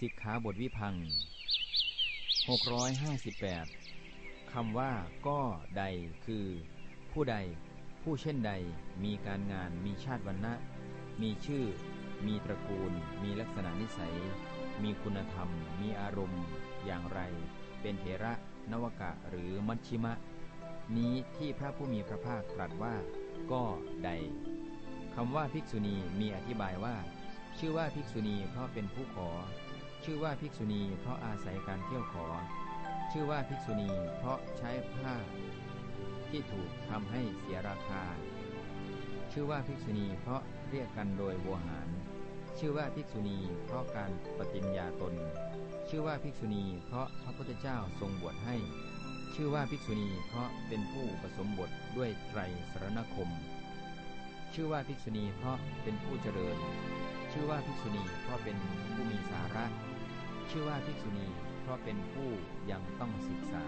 สิกขาบทวิพัง658 คำว่าก็ใดคือ ผู้ใด ผู้เช่นใด มีการงาน มีชาติวันนะมีชื่อ มีตระกูล มีลักษณะนิสัย มีคุณธรรม มีอารมณ์ อย่างไร เป็นเถระ นวกะ หรือมัชชิมะ นี้ที่พระผู้มีพระภาคตรัสว่า ก็ใด คำว่าภิกษุณีมีอธิบายว่า ชื่อว่าภิกษุณีเพราะเป็นผู้ขอ ชื่อว่าภิกษุณีเพราะอาศัยการเที่ยวขอ ชื่อว่าภิกษุณีเพราะใช้ผ้า ที่ถูกทำให้เสียราคา ชื่อว่าภิกษุณีเพราะเรียกกันโดยโวหาร ชื่อว่าภิกษุณีเพราะการปฏิญญาตน ชื่อว่าภิกษุณีเพราะพระพุทธเจ้าทรงบวชให้ ชื่อว่าภิกษุณีเพราะเป็นผู้ผสมบทด้วยไตรสรณคม ชื่อว่าภิกษุณีเพราะเป็นผู้เจริญชื่อว่าภิกษุณีเพราะเป็นผู้มีสาระ ชื่อว่าภิกษุณีเพราะเป็นผู้ยังต้องศึกษา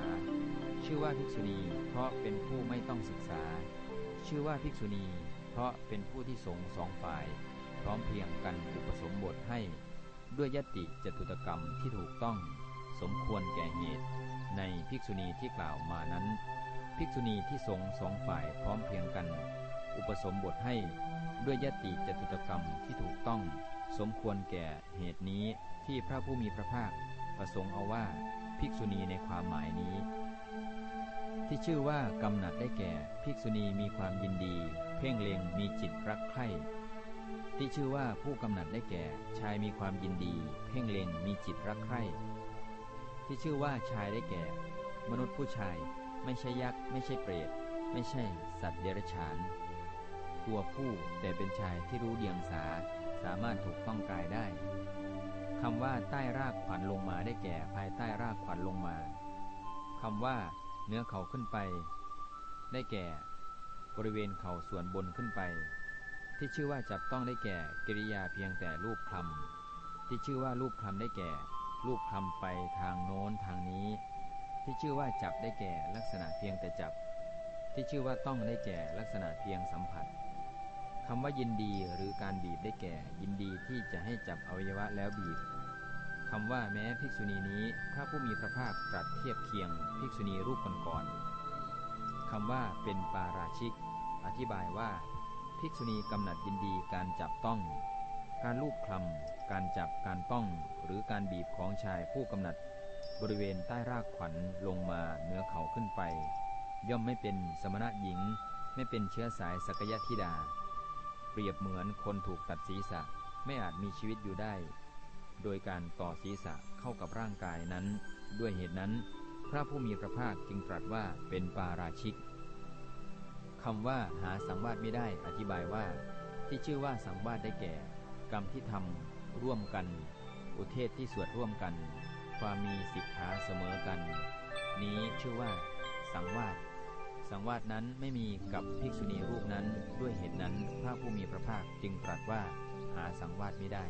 ชื่อว่าภิกษุณีเพราะเป็นผู้ไม่ต้องศึกษา ชื่อว่าภิกษุณี เพราะเป็นผู้ที่สงสองฝ่าย พร้อมเพียงกันอุปสมบทให้ ด้วยยติจตุตกรรมที่ถูกต้อง สมควรแก่เหตุ ในภิกษุณีที่กล่าวมานั้น ภิกษุณีที่สงสองฝ่ายพร้อมเพียงกัน อุปสมบทให้ด้วยยติจตุตกรรมที่ถูกต้อง สมควรแก่เหตุนี้ที่พระผู้มีพระภาคประสงค์เอาว่าภิกษุณีในความหมายนี้ ที่ชื่อว่ากำหนัดได้แก่ภิกษุณีมีความยินดี เพ่งเล็งมีจิตรักใคร่ที่ชื่อว่าผู้กำหนัดได้แก่ชายมีความยินดี เพ่งเล็งมีจิตรักใคร่ที่ชื่อว่าชายได้แก่ มนุษย์ผู้ชาย ไม่ใช่ยักษ์ไม่ใช่เปรตไม่ใช่สัตว์เดรัจฉาน ตัวผู้แต่เป็นชายที่รู้เดียงสา สามารถถูกต้องกายได้คำว่าใต้รากขวัญลงมาได้แก่ภายใต้รากขวัญลงมาคำว่า เนื้อเขาขึ้นไป ได้แก่ บริเวณเข่าส่วนบนขึ้นไป ที่ชื่อว่าจับต้องได้แก่กิริยาเพียงแต่รูปคลำที่ชื่อว่ารูปคลำได้แก่ รูปคลำไปทางโน้นทางนี้ ที่ชื่อว่าจับได้แก่ลักษณะเพียงแต่จับ ที่ชื่อว่าต้องได้แก่ลักษณะเพียงสัมผัส คำว่ายินดีหรือการบีบได้แก่ ยินดีที่จะให้จับอวัยวะแล้วบีบคำว่าแม้ภิกษุณีนี้พระผู้มีพระภาคตรัสเทียบเคียงภิกษุณีรูปก่อนๆคำว่าเป็นปาราชิก อธิบายว่าภิกษุณีกำหนัดยินดีการจับต้อง การลูบคลำการจับการต้อง หรือการบีบของชายผู้กำหนัด บริเวณใต้รากขวัญลงมาเนื้อเขาขึ้นไป ย่อมไม่เป็นสมณะหญิง ไม่เป็นเชื้อสายสกยธิดา เปรียบเหมือนคนถูกตัดศีรษะไม่อาจมีชีวิตอยู่ได้ โดยการต่อศีรษะเข้ากับร่างกายนั้น ด้วยเหตุนั้น พระผู้มีพระภาคจึงตรัสว่าเป็นปาราชิกคำว่าหาสังวาสไม่ได้อธิบายว่า ที่ชื่อว่าสังวาสได้แก่ กรรมที่ทำร่วมกัน อุเทศที่สวดร่วมกัน ความมีสิกขาเสมอกัน นี้ชื่อว่า สังวาส สังวาสนั้นไม่มีกับภิกษุณีรูปนั้นด้วยเหตุนั้นพระผู้มีพระภาคจึงตรัสว่าหาสังวาสไม่ได้